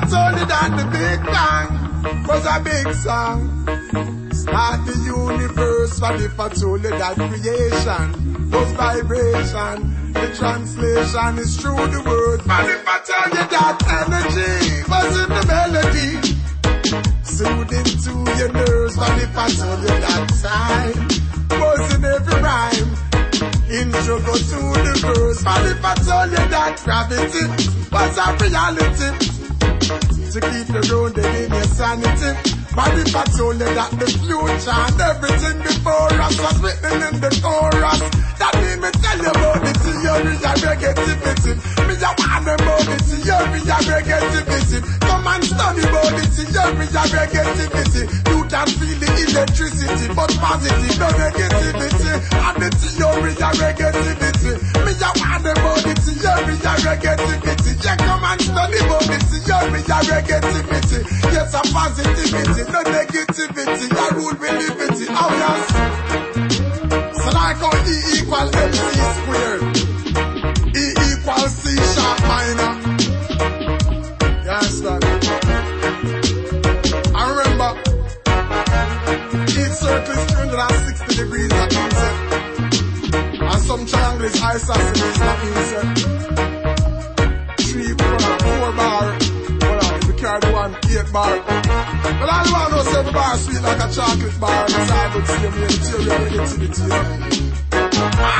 told you that the Big Bang was a big song? Start the universe, what if I told you that creation was vibration? The translation is through the word. And if I tell you that energy was in the melody, soothing to your nerves. But if I told you that time was in every rhyme, intro go to the verse. But if I told you that gravity was a reality, to keep you grounded in your sanity. But if I told you that the future and everything before us was written in the chorus, that mean me tell you about the theory of negativity. Me a them about the theory of negativity. Come and study about the theory of negativity. You can feel the electricity, but positive, no negativity. Of negativity. Yes, a positivity, no negativity. I rule with liberty. Oh yes. So like how E equal MC squared. E equal C sharp minor. Yes, man. I remember each circle is 360 degrees, that means it. And some triangle is isosceles, that means We carry one, eight bar. But all you want to know is every bar sweet like a chocolate bar. It's all good to see me in the theory. Ah!